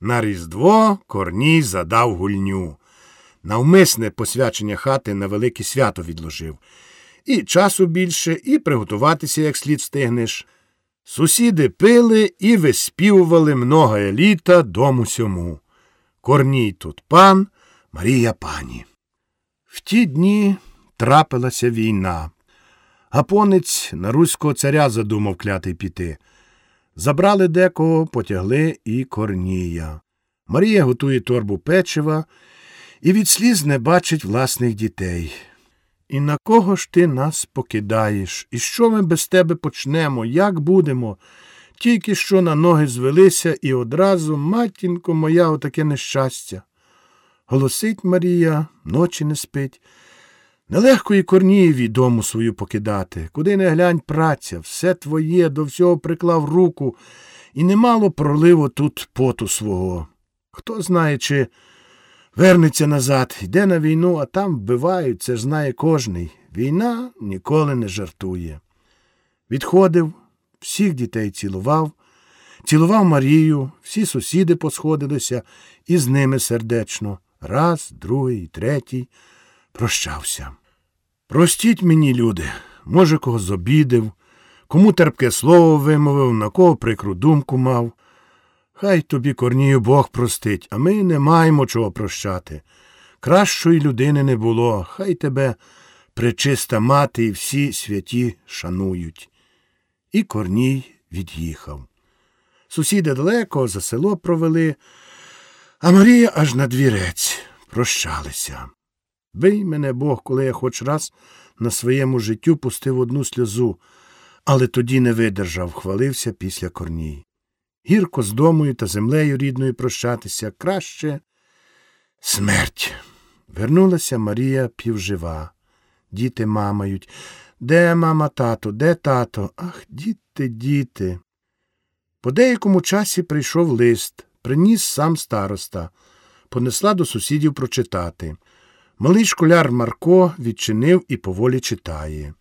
На Різдво Корній задав гульню. Навмисне посвячення хати на велике свято відложив. І часу більше, і приготуватися як слід встигнеш. Сусіди пили і виспівували много літа дому сьому. Корній тут пан, Марія пані. В ті дні трапилася війна. Гапонець на руського царя задумав клятий піти. Забрали декого, потягли і корнія. Марія готує торбу печива і від сліз не бачить власних дітей. І на кого ж ти нас покидаєш? І що ми без тебе почнемо? Як будемо? Тільки що на ноги звелися, і одразу, матінко моя, отаке нещастя. Голосить Марія, ночі не спить. Нелегко і Корнієві дому свою покидати. Куди не глянь праця, все твоє, до всього приклав руку, і немало проливо тут поту свого. Хто знає, чи вернеться назад, йде на війну, а там вбивають, це ж знає кожний. Війна ніколи не жартує. Відходив, всіх дітей цілував, цілував Марію, всі сусіди посходилися, і з ними сердечно. Раз, другий, третій прощався. Простіть мені, люди, може, кого зобідив, кому терпке слово вимовив, на кого прикру думку мав. Хай тобі, корнію, Бог простить, а ми не маємо чого прощати. Кращої людини не було, хай тебе пречиста мати і всі святі шанують. І Корній від'їхав. Сусіди далеко за село провели, а Марія аж на двірець прощалися. Бий мене Бог, коли я хоч раз на своєму життю пустив одну сльозу, але тоді не видержав, хвалився після корній. Гірко з домою та землею рідною прощатися краще смерть. Вернулася Марія півжива. Діти мамають. Де мама, тато, де тато? Ах, діти, діти. По деякому часі прийшов лист, приніс сам староста, понесла до сусідів прочитати. Малий школяр Марко відчинив і поволі читає.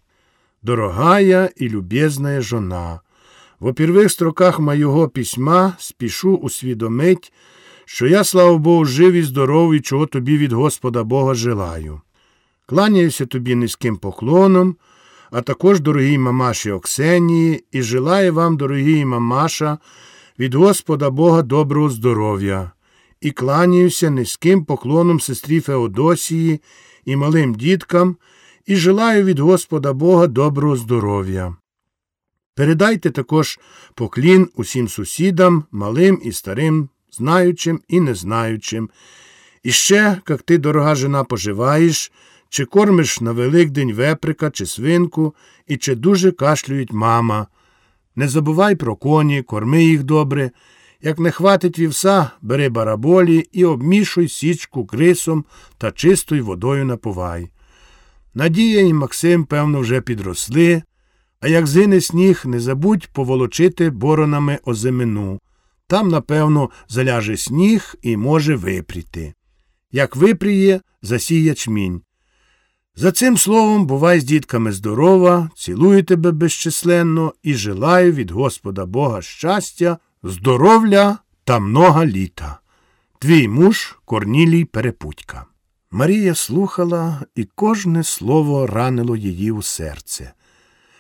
Дорогая і любезная жона, в первих строках моєго письма спішу усвідомить, що я, слава Богу, жив і здоровий, чого тобі від Господа Бога желаю. Кланяюся тобі низьким поклоном, а також дорогій мамаші Оксенії, і желаю вам, дорогій мамаша, від Господа Бога доброго здоров'я і кланяюся низьким поклоном сестрі Феодосії і малим діткам, і желаю від Господа Бога доброго здоров'я. Передайте також поклін усім сусідам, малим і старим, знаючим і незнаючим. І ще, як ти, дорога жена, поживаєш, чи кормиш на Великдень веприка чи свинку, і чи дуже кашлюють мама. Не забувай про коні, корми їх добре, як не хватить вівса, бери бараболі і обмішуй січку крисом та чистою водою напувай. Надія і Максим, певно, вже підросли, а як зине сніг, не забудь поволочити боронами озимину. Там, напевно, заляже сніг і може випріти. Як випріє, засій ячмінь. За цим словом, бувай з дітками здорова, цілую тебе безчисленно і желаю від Господа Бога щастя здоров'я та много літа. Твій муж Корнілій Перепутька. Марія слухала, і кожне слово ранило її у серце.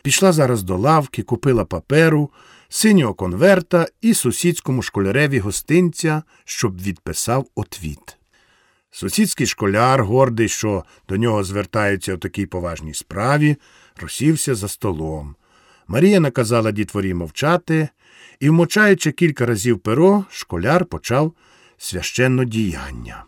Пішла зараз до лавки, купила паперу, синього конверта і сусідському школяреві гостинця, щоб відписав отвіт. Сусідський школяр, гордий, що до нього звертаються у такій поважній справі, розсівся за столом. Марія наказала дітворі мовчати, і, вмочаючи кілька разів перо, школяр почав священно діяння.